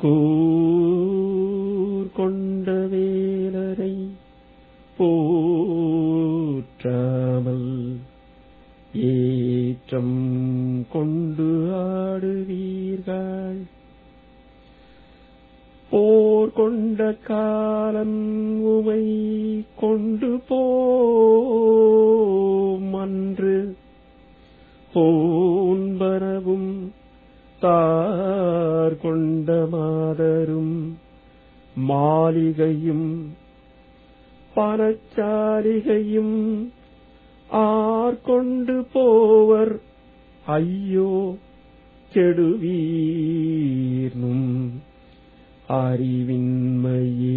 கூர் கொண்ட வேலரை போற்றாமல் ஏற்றம் கொண்டு ஆடுவீர்கள். போர் கொண்ட காலம் உமை கொண்டு போமன்று போன்பரவும் தார் கொண்ட மாதரும் மாளிகையும் பனச்சாலிகையும் ஆர்கொண்டு போவர் ஐயோ கெடுவீர்னும் அறிவின்மையே.